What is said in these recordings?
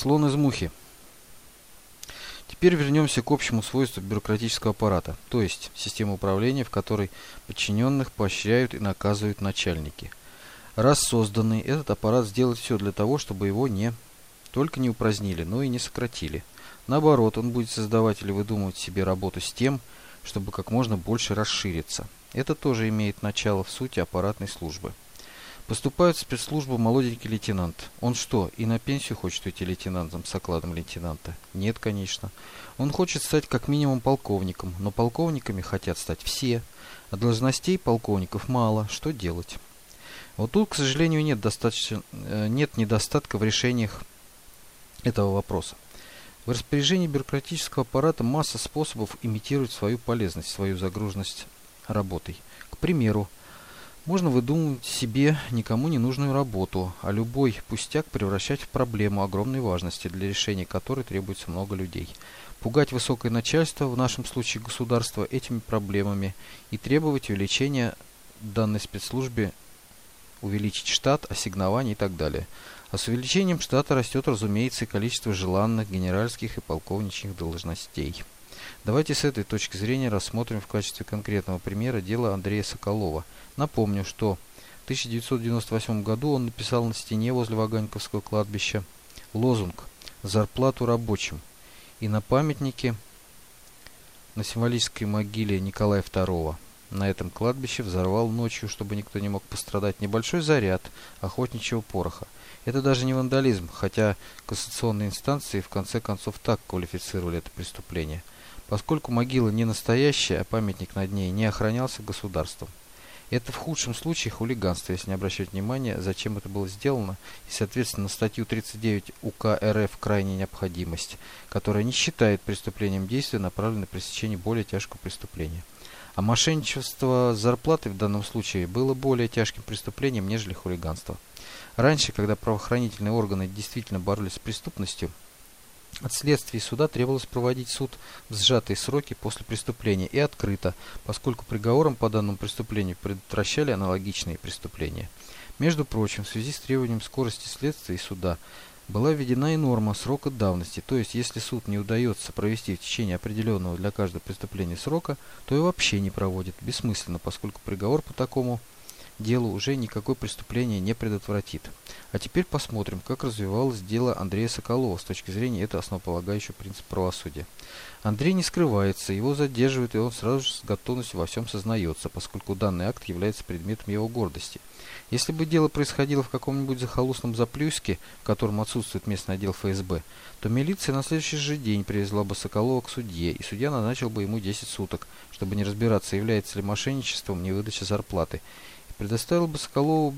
Слон из мухи. Теперь вернемся к общему свойству бюрократического аппарата, то есть системы управления, в которой подчиненных поощряют и наказывают начальники. Раз созданный, этот аппарат сделает все для того, чтобы его не только не упразднили, но и не сократили. Наоборот, он будет создавать или выдумывать себе работу с тем, чтобы как можно больше расшириться. Это тоже имеет начало в сути аппаратной службы. Поступает в спецслужбу молоденький лейтенант. Он что, и на пенсию хочет уйти лейтенантом с окладом лейтенанта? Нет, конечно. Он хочет стать как минимум полковником, но полковниками хотят стать все, а должностей полковников мало. Что делать? Вот тут, к сожалению, нет, достаточно, э, нет недостатка в решениях этого вопроса. В распоряжении бюрократического аппарата масса способов имитировать свою полезность, свою загруженность работой. К примеру, можно выдумывать себе никому не нужную работу, а любой пустяк превращать в проблему огромной важности, для решения которой требуется много людей. Пугать высокое начальство, в нашем случае государство, этими проблемами и требовать увеличения данной спецслужбе, увеличить штат, ассигнования и так далее. А с увеличением штата растет, разумеется, и количество желанных генеральских и полковничьих должностей. Давайте с этой точки зрения рассмотрим в качестве конкретного примера дело Андрея Соколова. Напомню, что в 1998 году он написал на стене возле Ваганьковского кладбища лозунг «Зарплату рабочим» и на памятнике на символической могиле Николая II на этом кладбище взорвал ночью, чтобы никто не мог пострадать, небольшой заряд охотничьего пороха. Это даже не вандализм, хотя кассационные инстанции в конце концов так квалифицировали это преступление – поскольку могила не настоящая, а памятник над ней не охранялся государством. Это в худшем случае хулиганство, если не обращать внимания, зачем это было сделано, и, соответственно, статью 39 УК РФ «Крайняя необходимость», которая не считает преступлением действия, направленное на пресечение более тяжкого преступления. А мошенничество с зарплатой в данном случае было более тяжким преступлением, нежели хулиганство. Раньше, когда правоохранительные органы действительно боролись с преступностью, от следствия и суда требовалось проводить суд в сжатые сроки после преступления и открыто, поскольку приговором по данному преступлению предотвращали аналогичные преступления. Между прочим, в связи с требованием скорости следствия и суда была введена и норма срока давности, то есть если суд не удается провести в течение определенного для каждого преступления срока, то и вообще не проводит, бессмысленно, поскольку приговор по такому делу уже никакое преступление не предотвратит. А теперь посмотрим, как развивалось дело Андрея Соколова с точки зрения этого основополагающего принципа правосудия. Андрей не скрывается, его задерживают, и он сразу же с готовностью во всем сознается, поскольку данный акт является предметом его гордости. Если бы дело происходило в каком-нибудь захолустном Заплюске, в котором отсутствует местный отдел ФСБ, то милиция на следующий же день привезла бы Соколова к судье, и судья назначил бы ему 10 суток, чтобы не разбираться, является ли мошенничеством невыдача зарплаты, предоставил бы Соколову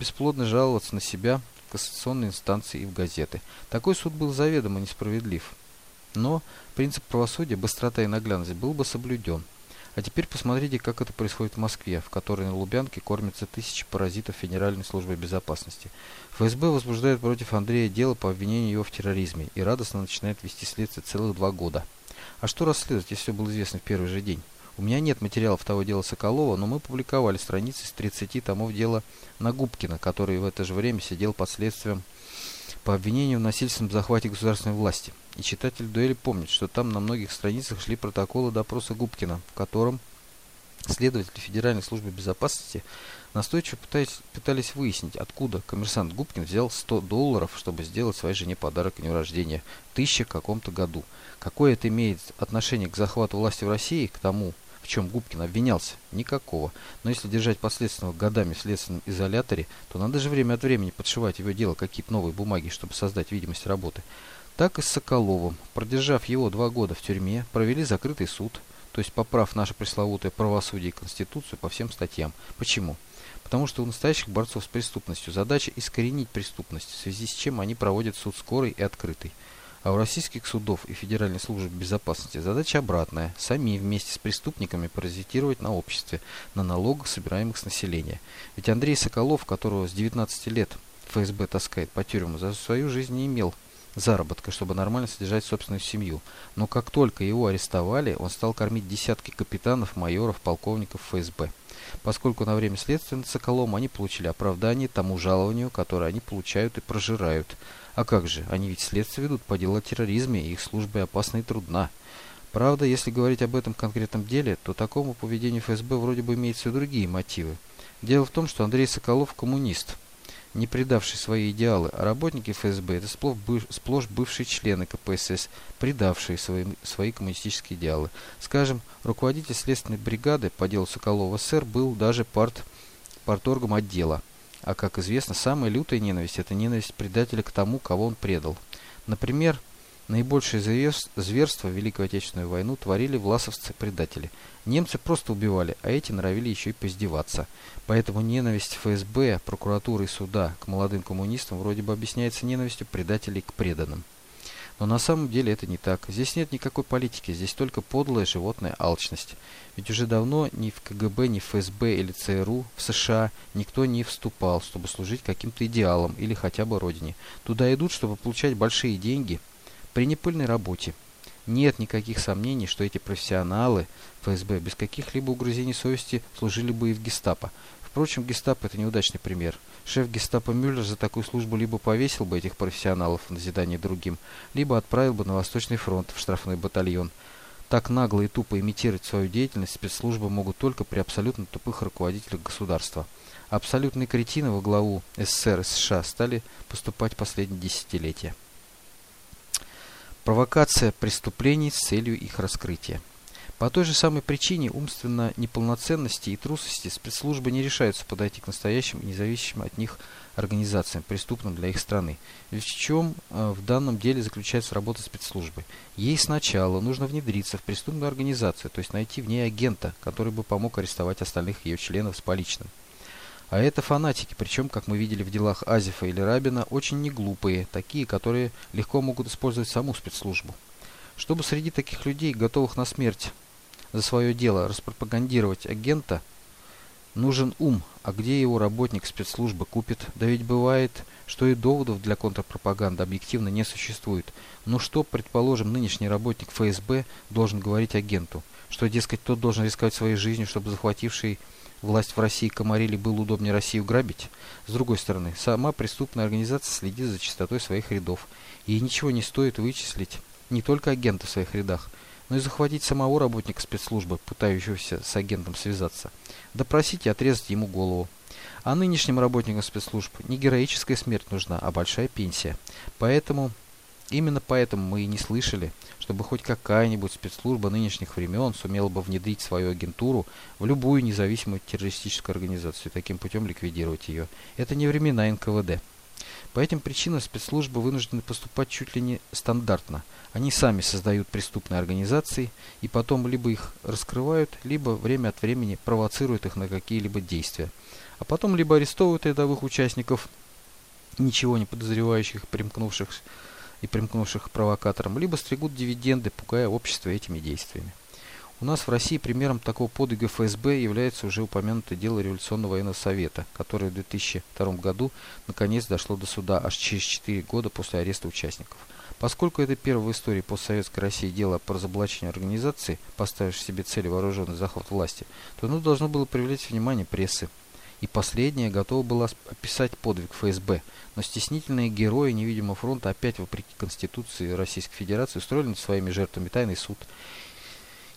бесплодно жаловаться на себя в кассационной инстанции и в газеты. Такой суд был заведомо несправедлив. Но принцип правосудия, быстрота и наглядность был бы соблюден. А теперь посмотрите, как это происходит в Москве, в которой на Лубянке кормятся тысячи паразитов Федеральной службы безопасности. ФСБ возбуждает против Андрея дело по обвинению его в терроризме и радостно начинает вести следствие целых два года. А что расследовать, если все было известно в первый же день? У меня нет материалов того дела Соколова, но мы публиковали страницы с 30 томов дела Нагубкина, который в это же время сидел под следствием по обвинению в насильственном захвате государственной власти. И читатель дуэли помнит, что там на многих страницах шли протоколы допроса Губкина, в котором следователи Федеральной службы безопасности настойчиво пытались, пытались выяснить, откуда коммерсант Губкин взял 100 долларов, чтобы сделать своей жене подарок к дню рождения в 1000 каком-то году. Какое это имеет отношение к захвату власти в России, к тому, в чем Губкин обвинялся? Никакого. Но если держать подследственного годами в следственном изоляторе, то надо же время от времени подшивать его дело какие-то новые бумаги, чтобы создать видимость работы. Так и с Соколовым. Продержав его два года в тюрьме, провели закрытый суд, то есть поправ наше пресловутое правосудие и Конституцию по всем статьям. Почему? Потому что у настоящих борцов с преступностью задача искоренить преступность, в связи с чем они проводят суд скорый и открытый. А у российских судов и Федеральной службы безопасности задача обратная – сами вместе с преступниками паразитировать на обществе, на налогах, собираемых с населения. Ведь Андрей Соколов, которого с 19 лет ФСБ таскает по тюрьмам, за свою жизнь не имел заработка, чтобы нормально содержать собственную семью. Но как только его арестовали, он стал кормить десятки капитанов, майоров, полковников ФСБ. Поскольку на время следствия над Соколом они получили оправдание тому жалованию, которое они получают и прожирают. А как же, они ведь следствие ведут по делу о терроризме, и их служба опасна и трудна. Правда, если говорить об этом конкретном деле, то такому поведению ФСБ вроде бы имеются и другие мотивы. Дело в том, что Андрей Соколов коммунист – не предавший свои идеалы, а работники ФСБ – это сплошь, сплошь бывшие члены КПСС, предавшие свои, свои коммунистические идеалы. Скажем, руководитель следственной бригады по делу Соколова СССР был даже парт, парторгом отдела. А как известно, самая лютая ненависть – это ненависть предателя к тому, кого он предал. Например, Наибольшее зверство в Великую Отечественную войну творили власовцы-предатели. Немцы просто убивали, а эти норовили еще и поиздеваться. Поэтому ненависть ФСБ, прокуратуры и суда к молодым коммунистам вроде бы объясняется ненавистью предателей к преданным. Но на самом деле это не так. Здесь нет никакой политики, здесь только подлая животная алчность. Ведь уже давно ни в КГБ, ни в ФСБ или ЦРУ в США никто не вступал, чтобы служить каким-то идеалам или хотя бы родине. Туда идут, чтобы получать большие деньги – при непыльной работе. Нет никаких сомнений, что эти профессионалы ФСБ без каких-либо угрызений совести служили бы и в гестапо. Впрочем, гестапо – это неудачный пример. Шеф гестапо Мюллер за такую службу либо повесил бы этих профессионалов на назидание другим, либо отправил бы на Восточный фронт в штрафной батальон. Так нагло и тупо имитировать свою деятельность спецслужбы могут только при абсолютно тупых руководителях государства. Абсолютные кретины во главу СССР и США стали поступать последние десятилетия. Провокация преступлений с целью их раскрытия. По той же самой причине умственно неполноценности и трусости спецслужбы не решаются подойти к настоящим и независимым от них организациям, преступным для их страны. В чем э, в данном деле заключается работа спецслужбы? Ей сначала нужно внедриться в преступную организацию, то есть найти в ней агента, который бы помог арестовать остальных ее членов с поличным. А это фанатики, причем, как мы видели в делах Азифа или Рабина, очень неглупые, такие, которые легко могут использовать саму спецслужбу. Чтобы среди таких людей, готовых на смерть за свое дело, распропагандировать агента, нужен ум, а где его работник спецслужбы купит? Да ведь бывает, что и доводов для контрпропаганды объективно не существует. Но что, предположим, нынешний работник ФСБ должен говорить агенту? Что, дескать, тот должен рисковать своей жизнью, чтобы захвативший власть в России комарили было удобнее Россию грабить. С другой стороны, сама преступная организация следит за чистотой своих рядов. Ей ничего не стоит вычислить не только агента в своих рядах, но и захватить самого работника спецслужбы, пытающегося с агентом связаться, допросить и отрезать ему голову. А нынешним работникам спецслужб не героическая смерть нужна, а большая пенсия. Поэтому Именно поэтому мы и не слышали, чтобы хоть какая-нибудь спецслужба нынешних времен сумела бы внедрить свою агентуру в любую независимую террористическую организацию и таким путем ликвидировать ее. Это не времена НКВД. По этим причинам спецслужбы вынуждены поступать чуть ли не стандартно. Они сами создают преступные организации и потом либо их раскрывают, либо время от времени провоцируют их на какие-либо действия. А потом либо арестовывают рядовых участников, ничего не подозревающих, примкнувших и примкнувших к провокаторам, либо стригут дивиденды, пугая общество этими действиями. У нас в России примером такого подвига ФСБ является уже упомянутое дело Революционного военного совета, которое в 2002 году наконец дошло до суда аж через 4 года после ареста участников. Поскольку это первое в истории постсоветской России дело по разоблачению организации, поставившей себе цель вооруженный захват власти, то оно должно было привлечь внимание прессы, и последняя готова была описать подвиг ФСБ, но стеснительные герои невидимого фронта опять, вопреки Конституции Российской Федерации, устроили над своими жертвами тайный суд.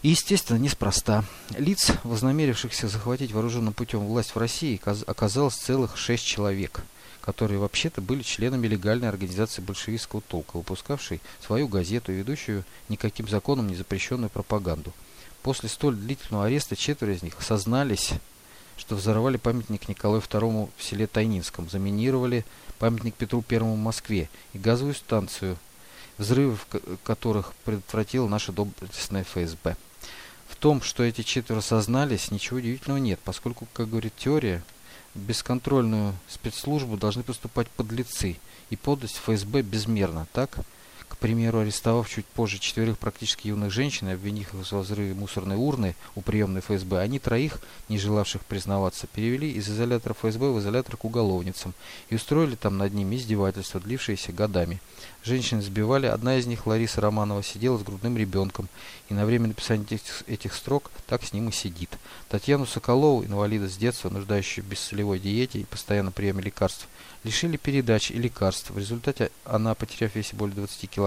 И, естественно, неспроста. Лиц, вознамерившихся захватить вооруженным путем власть в России, оказалось целых шесть человек, которые вообще-то были членами легальной организации большевистского толка, выпускавшей свою газету ведущую никаким законом не запрещенную пропаганду. После столь длительного ареста четверо из них сознались что взорвали памятник Николаю II в селе Тайнинском, заминировали памятник Петру I в Москве и газовую станцию, взрывов которых предотвратила наша доблестная ФСБ. В том, что эти четверо сознались, ничего удивительного нет, поскольку, как говорит теория, в бесконтрольную спецслужбу должны поступать подлецы, и подлость ФСБ безмерна, так? Примеру, арестовав чуть позже четверых практически юных женщин и обвинив их в взрыве мусорной урны у приемной ФСБ, они троих, не желавших признаваться, перевели из изолятора ФСБ в изолятор к уголовницам и устроили там над ними издевательства, длившиеся годами. Женщин сбивали, одна из них, Лариса Романова, сидела с грудным ребенком и на время написания этих, этих строк так с ним и сидит. Татьяну Соколову, инвалида с детства, нуждающую в бессолевой диете и постоянно приеме лекарств, лишили передач и лекарств. В результате она, потеряв весе более 20 килограмм,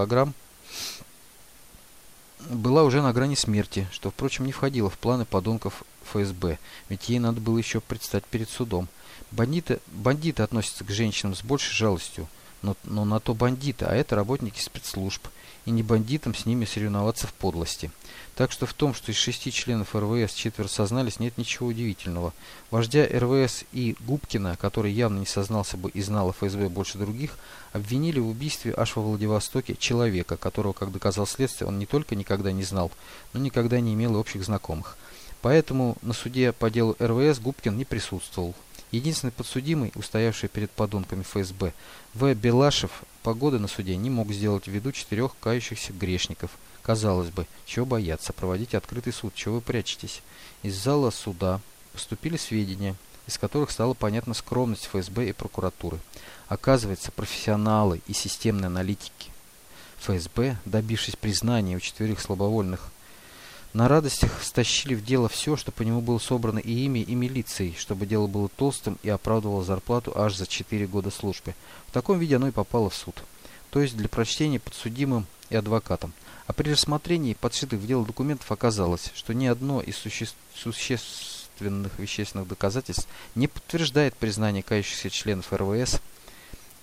была уже на грани смерти, что, впрочем, не входило в планы подонков ФСБ, ведь ей надо было еще предстать перед судом. Бандиты, бандиты относятся к женщинам с большей жалостью, но, но на то бандиты, а это работники спецслужб – и не бандитам с ними соревноваться в подлости. Так что в том, что из шести членов РВС четверо сознались, нет ничего удивительного. Вождя РВС и Губкина, который явно не сознался бы и знал ФСБ больше других, обвинили в убийстве аж во Владивостоке человека, которого, как доказал следствие, он не только никогда не знал, но никогда не имел общих знакомых. Поэтому на суде по делу РВС Губкин не присутствовал. Единственный подсудимый, устоявший перед подонками ФСБ, В. Белашев, погоды на суде не мог сделать ввиду четырех кающихся грешников. Казалось бы, чего бояться, проводить открытый суд, чего вы прячетесь? Из зала суда поступили сведения, из которых стала понятна скромность ФСБ и прокуратуры. Оказывается, профессионалы и системные аналитики ФСБ, добившись признания у четверых слабовольных на радостях стащили в дело все, что по нему было собрано и ими, и милицией, чтобы дело было толстым и оправдывало зарплату аж за 4 года службы. В таком виде оно и попало в суд. То есть для прочтения подсудимым и адвокатам. А при рассмотрении подшитых в дело документов оказалось, что ни одно из суще... существенных вещественных доказательств не подтверждает признание кающихся членов РВС,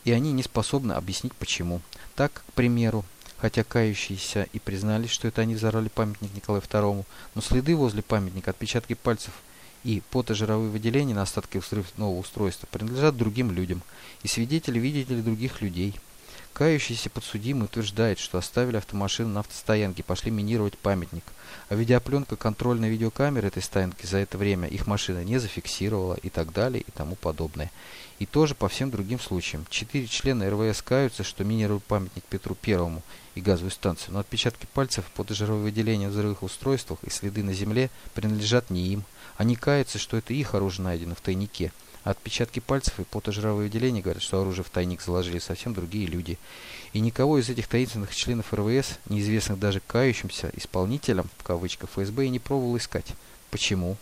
и они не способны объяснить почему. Так, к примеру, хотя кающиеся и признались, что это они взорвали памятник Николаю II, но следы возле памятника, отпечатки пальцев и потожировые выделения на остатки взрывного устройства принадлежат другим людям, и свидетели видели других людей. Кающийся подсудимый утверждает, что оставили автомашину на автостоянке пошли минировать памятник, а видеопленка контрольной видеокамеры этой стоянки за это время их машина не зафиксировала и так далее и тому подобное. И тоже по всем другим случаям. Четыре члена РВС каются, что минируют памятник Петру Первому и газовую станцию, но отпечатки пальцев, потожировые выделения в взрывных устройствах и следы на земле принадлежат не им. Они каются, что это их оружие найдено в тайнике. Отпечатки пальцев и потожировые выделения говорят, что оружие в тайник заложили совсем другие люди. И никого из этих таинственных членов РВС, неизвестных даже кающимся исполнителям, в кавычках, ФСБ, и не пробовал искать. Почему?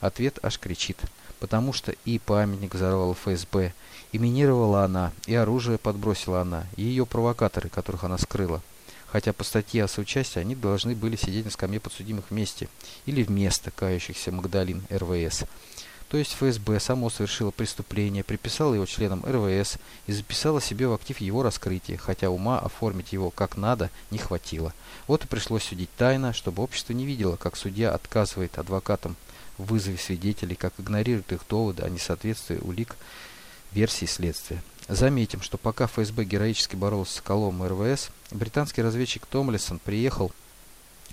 Ответ аж кричит. Потому что и памятник взорвала ФСБ, и минировала она, и оружие подбросила она, и ее провокаторы, которых она скрыла хотя по статье о соучастии они должны были сидеть на скамье подсудимых вместе или вместо кающихся Магдалин РВС. То есть ФСБ само совершило преступление, приписало его членам РВС и записало себе в актив его раскрытие, хотя ума оформить его как надо не хватило. Вот и пришлось судить тайно, чтобы общество не видело, как судья отказывает адвокатам в вызове свидетелей, как игнорирует их доводы о несоответствии улик версии следствия. Заметим, что пока ФСБ героически боролся с Соколовым и РВС, британский разведчик Томлисон приехал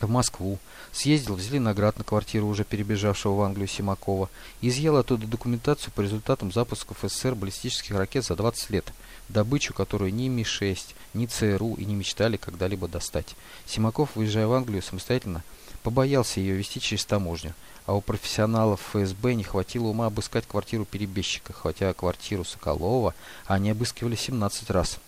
в Москву, съездил в Зеленоград на квартиру уже перебежавшего в Англию Симакова и изъял оттуда документацию по результатам запусков СССР баллистических ракет за 20 лет, добычу, которую ни Ми-6, ни ЦРУ и не мечтали когда-либо достать. Симаков, выезжая в Англию самостоятельно, побоялся ее вести через таможню, а у профессионалов ФСБ не хватило ума обыскать квартиру перебежчика, хотя квартиру Соколова они обыскивали 17 раз.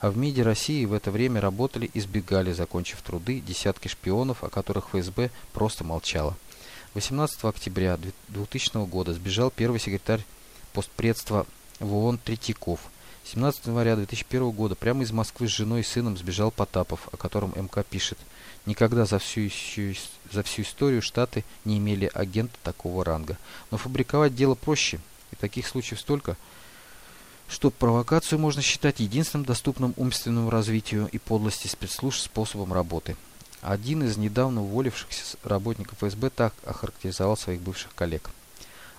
А в МИДе России в это время работали и сбегали, закончив труды, десятки шпионов, о которых ФСБ просто молчала. 18 октября 2000 года сбежал первый секретарь постпредства в ООН Третьяков. 17 января 2001 года прямо из Москвы с женой и сыном сбежал Потапов, о котором МК пишет – Никогда за всю, за всю историю Штаты не имели агента такого ранга. Но фабриковать дело проще, и таких случаев столько, что провокацию можно считать единственным доступным умственному развитию и подлости спецслужб способом работы. Один из недавно уволившихся работников ФСБ так охарактеризовал своих бывших коллег.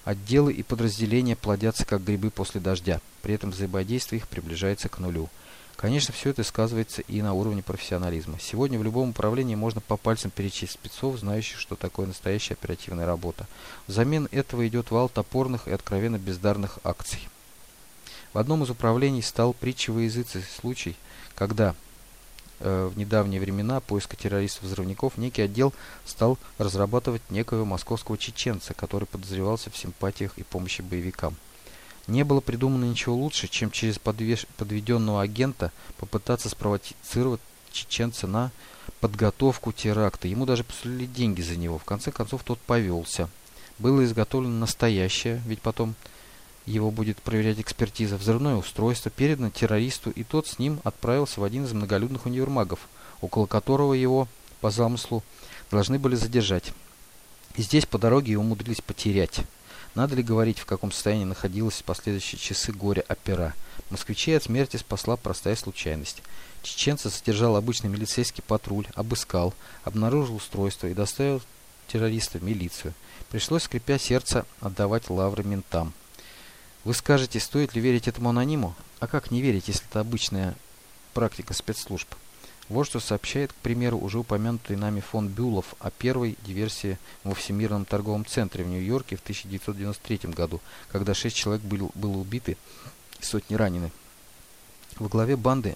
Отделы и подразделения плодятся как грибы после дождя, при этом взаимодействие их приближается к нулю – Конечно, все это сказывается и на уровне профессионализма. Сегодня в любом управлении можно по пальцам перечислить спецов, знающих, что такое настоящая оперативная работа. Взамен этого идет вал топорных и откровенно бездарных акций. В одном из управлений стал притчей во случай, когда э, в недавние времена поиска террористов-взрывников, некий отдел стал разрабатывать некого московского чеченца, который подозревался в симпатиях и помощи боевикам. Не было придумано ничего лучше, чем через подвеш... подведенного агента попытаться спровоцировать чеченца на подготовку теракта. Ему даже посулили деньги за него. В конце концов, тот повелся. Было изготовлено настоящее, ведь потом его будет проверять экспертиза, взрывное устройство, передано террористу, и тот с ним отправился в один из многолюдных универмагов, около которого его, по замыслу, должны были задержать. И здесь по дороге его умудрились потерять. Надо ли говорить, в каком состоянии находилась в последующие часы горя опера? Москвичей от смерти спасла простая случайность. Чеченца задержал обычный милицейский патруль, обыскал, обнаружил устройство и доставил террориста в милицию. Пришлось, скрипя сердце, отдавать лавры ментам. Вы скажете, стоит ли верить этому анониму? А как не верить, если это обычная практика спецслужб? Вот что сообщает, к примеру, уже упомянутый нами фон Бюлов о первой диверсии во Всемирном торговом центре в Нью-Йорке в 1993 году, когда шесть человек был, было убиты и сотни ранены. Во главе банды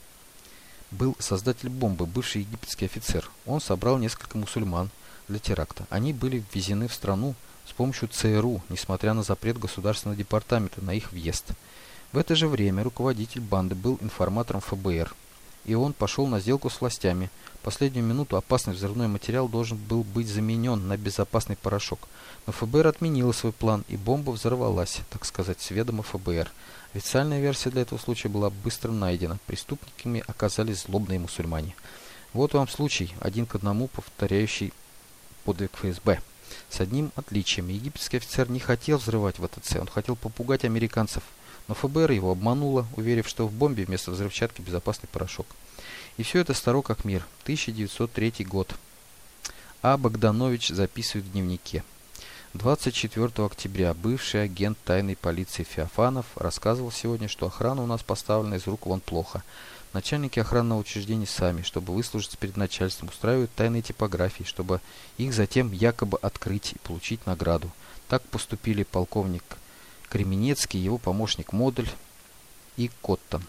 был создатель бомбы, бывший египетский офицер. Он собрал несколько мусульман для теракта. Они были ввезены в страну с помощью ЦРУ, несмотря на запрет Государственного департамента на их въезд. В это же время руководитель банды был информатором ФБР, и он пошел на сделку с властями. В последнюю минуту опасный взрывной материал должен был быть заменен на безопасный порошок, но ФБР отменило свой план, и бомба взорвалась, так сказать, с ведома ФБР. Официальная версия для этого случая была быстро найдена. Преступниками оказались злобные мусульмане. Вот вам случай, один к одному повторяющий подвиг ФСБ. С одним отличием. Египетский офицер не хотел взрывать ВТЦ, он хотел попугать американцев. Но ФБР его обмануло, уверив, что в бомбе вместо взрывчатки безопасный порошок. И все это старо как мир. 1903 год. А. Богданович записывает в дневнике. 24 октября бывший агент тайной полиции Феофанов рассказывал сегодня, что охрана у нас поставлена из рук вон плохо. Начальники охранного учреждения сами, чтобы выслужиться перед начальством, устраивают тайные типографии, чтобы их затем якобы открыть и получить награду. Так поступили полковник Кременецкий, его помощник Модуль и Коттон.